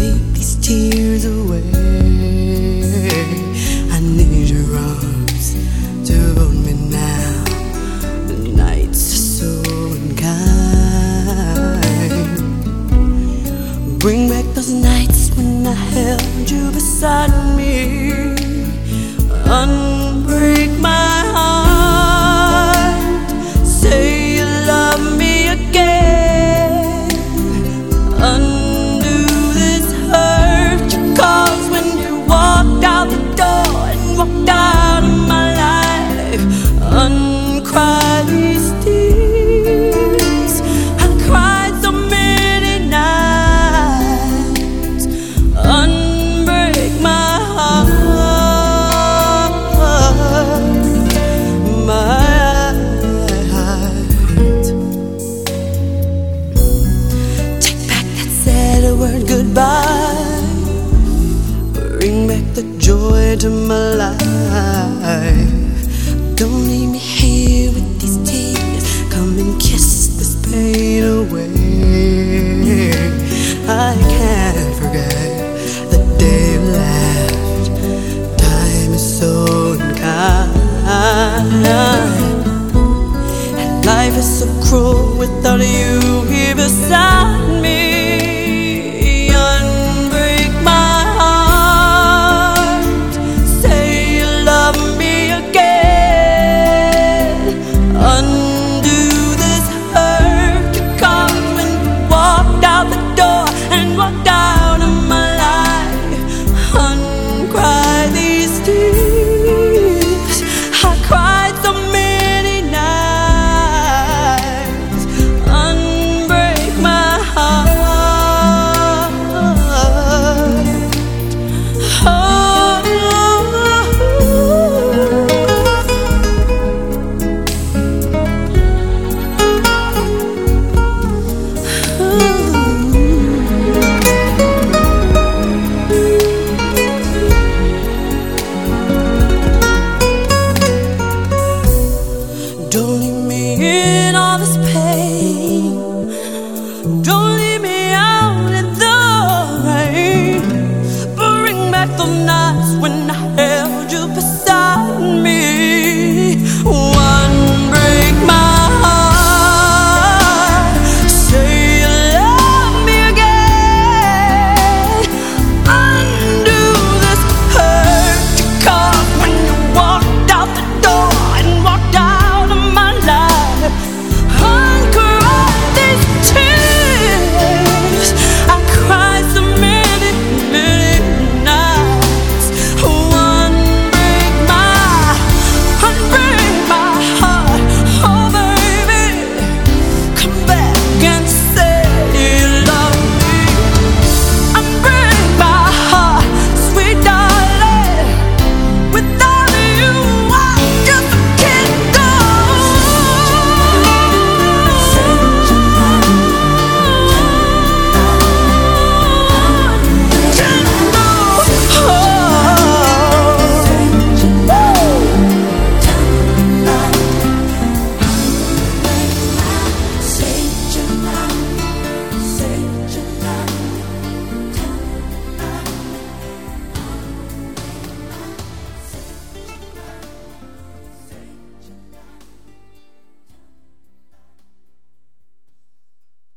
take these tears away. I need your arms to hold me now. The nights are so unkind. Bring back those nights when I held you beside me. Goodbye. Bring back the joy to my life. Don't leave me here with these tears. Come and kiss this pain away. I can't forget the day you left. Time is so unkind. And life is so cruel without you here beside in all this pain. Don't leave me out in the rain. Bring back the night.